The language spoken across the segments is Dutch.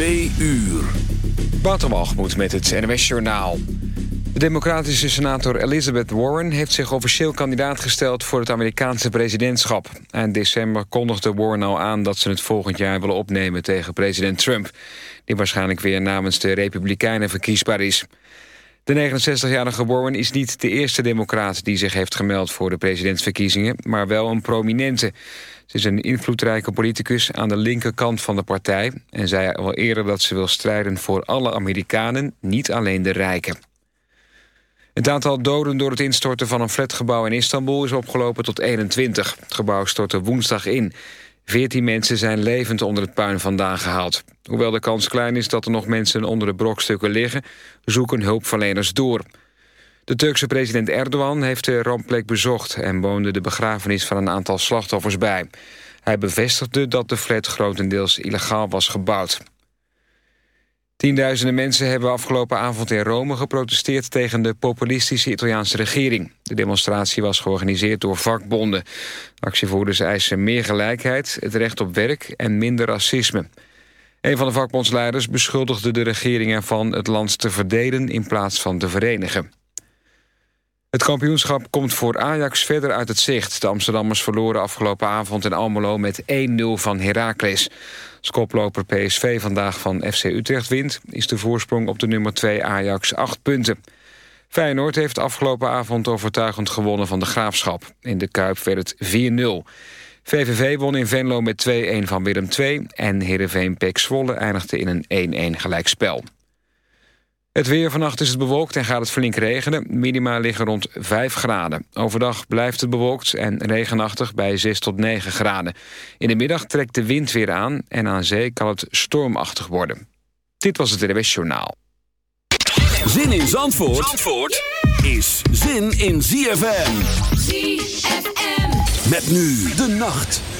Twee uur. Waterwalgemoed met het NWS Journaal. De democratische senator Elizabeth Warren heeft zich officieel kandidaat gesteld voor het Amerikaanse presidentschap. Eind december kondigde Warren al aan dat ze het volgend jaar willen opnemen tegen president Trump. Die waarschijnlijk weer namens de Republikeinen verkiesbaar is. De 69-jarige Warren is niet de eerste democraat die zich heeft gemeld voor de presidentsverkiezingen, maar wel een prominente. Ze is een invloedrijke politicus aan de linkerkant van de partij... en zei al eerder dat ze wil strijden voor alle Amerikanen, niet alleen de rijken. Het aantal doden door het instorten van een flatgebouw in Istanbul is opgelopen tot 21. Het gebouw stortte woensdag in. 14 mensen zijn levend onder het puin vandaan gehaald. Hoewel de kans klein is dat er nog mensen onder de brokstukken liggen... zoeken hulpverleners door. De Turkse president Erdogan heeft de rampplek bezocht... en woonde de begrafenis van een aantal slachtoffers bij. Hij bevestigde dat de flat grotendeels illegaal was gebouwd. Tienduizenden mensen hebben afgelopen avond in Rome geprotesteerd... tegen de populistische Italiaanse regering. De demonstratie was georganiseerd door vakbonden. Actievoerders eisen meer gelijkheid, het recht op werk en minder racisme. Een van de vakbondsleiders beschuldigde de regering ervan... het land te verdelen in plaats van te verenigen. Het kampioenschap komt voor Ajax verder uit het zicht. De Amsterdammers verloren afgelopen avond in Almelo met 1-0 van Heracles. Skoploper PSV vandaag van FC Utrecht wint... is de voorsprong op de nummer 2 Ajax 8 punten. Feyenoord heeft afgelopen avond overtuigend gewonnen van de Graafschap. In de Kuip werd het 4-0. VVV won in Venlo met 2-1 van Willem II... en Heerenveen Pek Zwolle eindigde in een 1-1 gelijkspel. Het weer vannacht is het bewolkt en gaat het flink regenen. Minima liggen rond 5 graden. Overdag blijft het bewolkt en regenachtig bij 6 tot 9 graden. In de middag trekt de wind weer aan en aan zee kan het stormachtig worden. Dit was het NWS Journaal. Zin in Zandvoort, Zandvoort is zin in ZFM. ZFM. Met nu de nacht.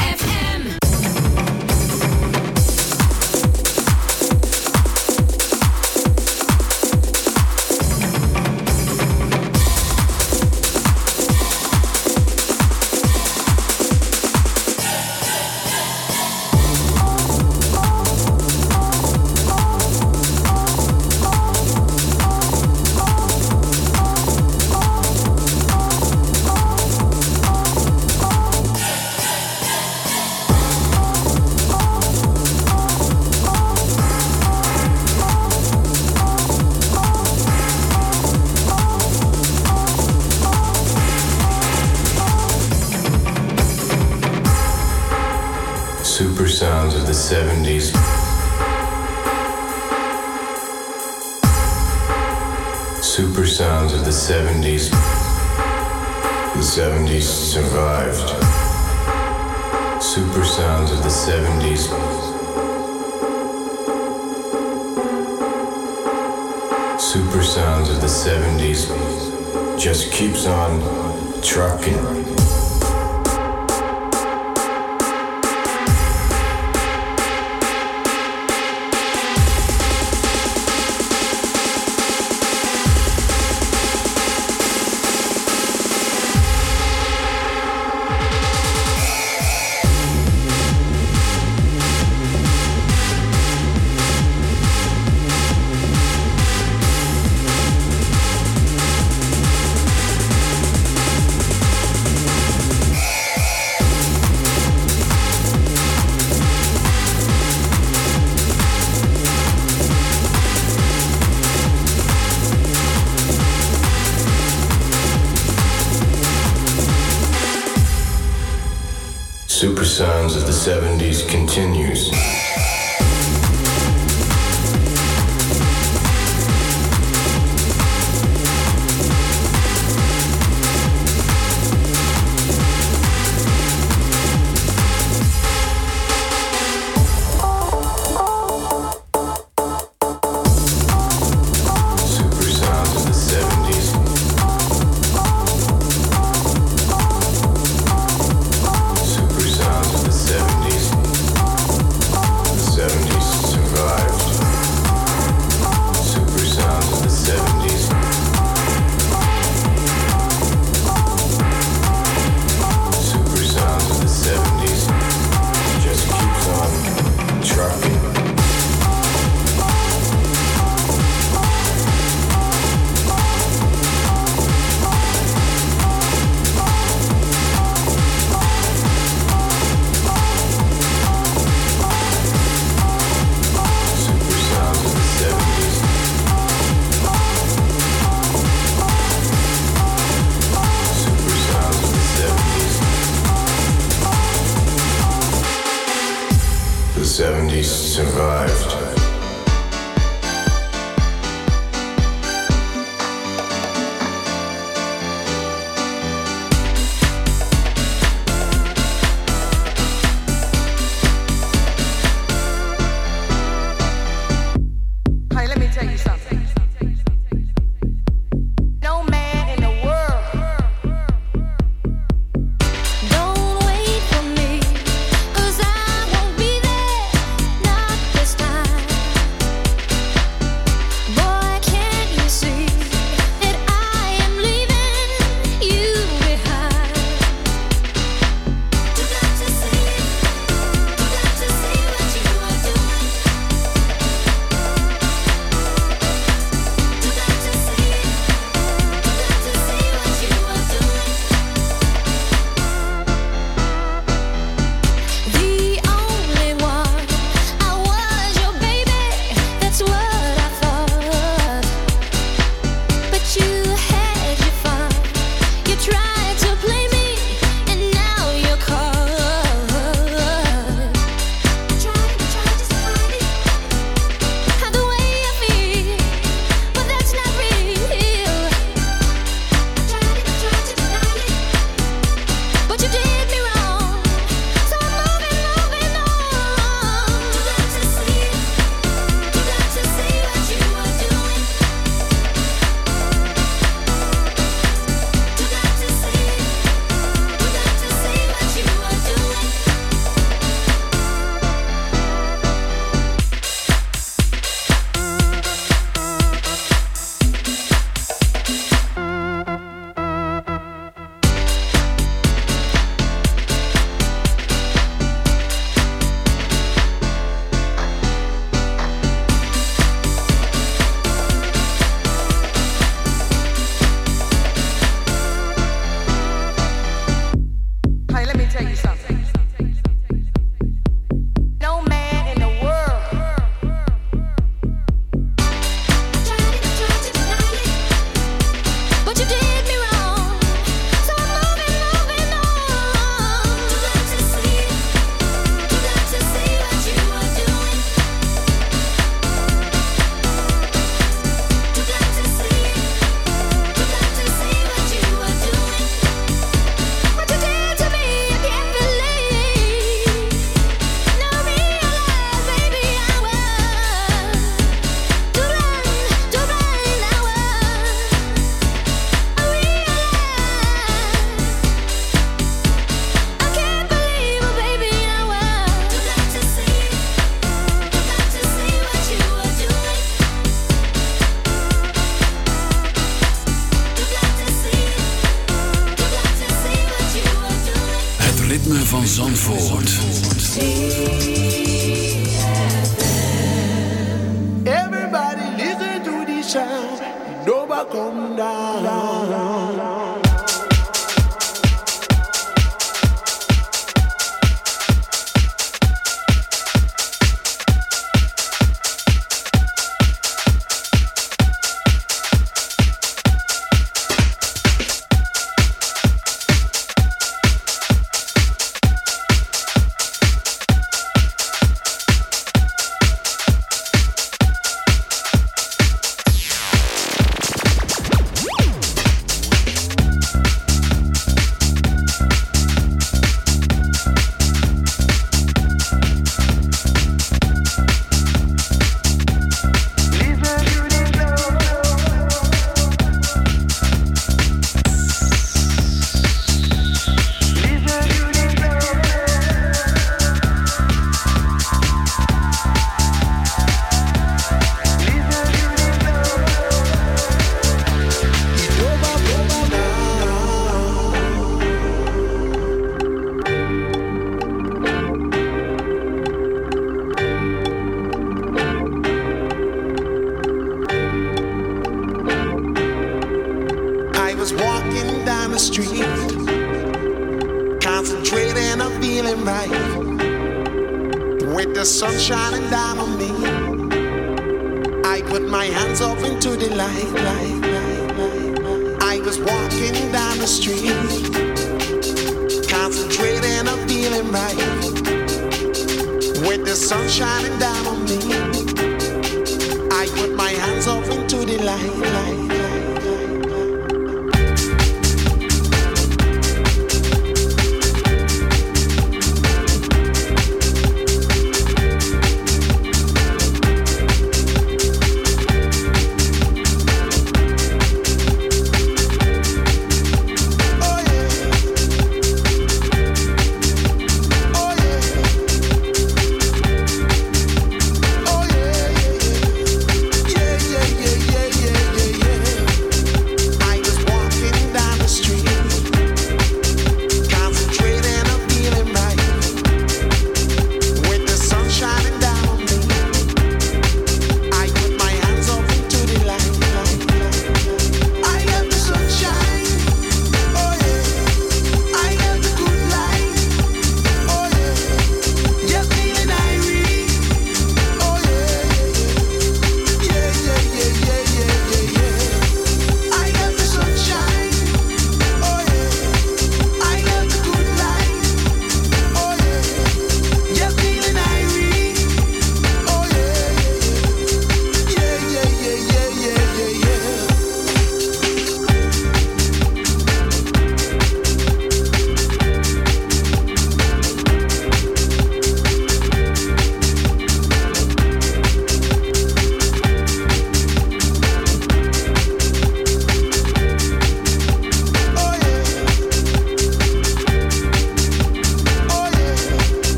sounds of the 70s continues.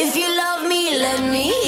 If you love me, let me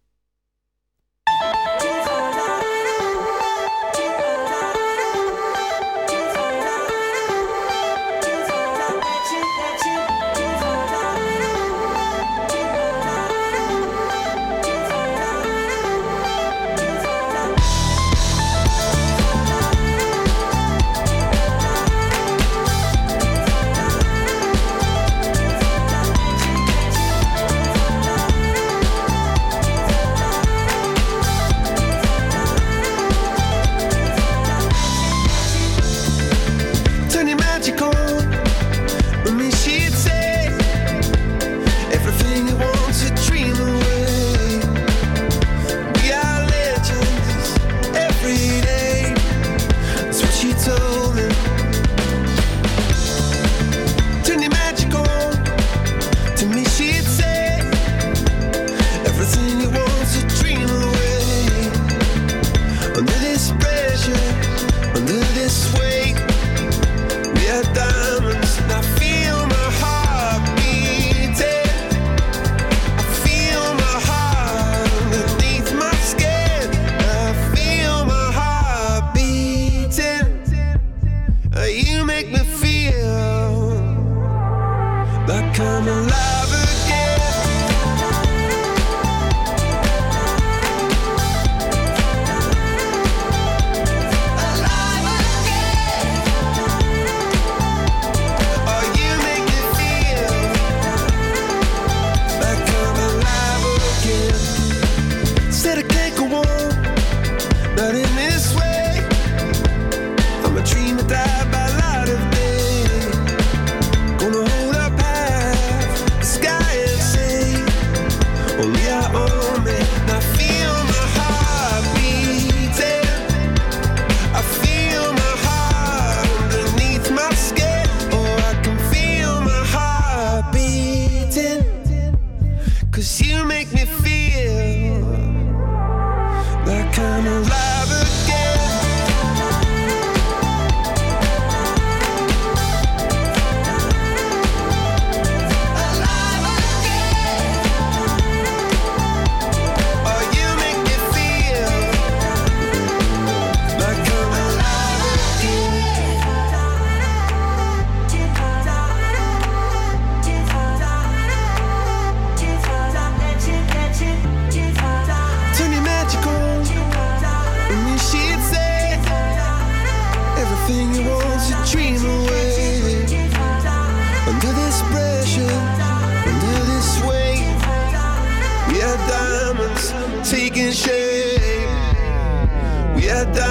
Pressure, я да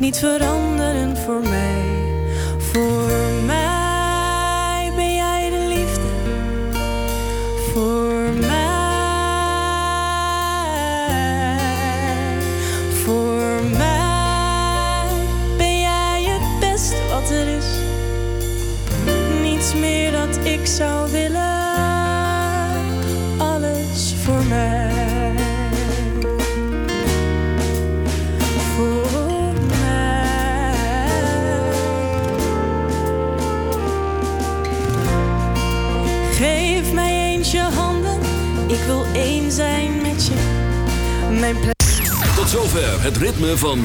niet veranderen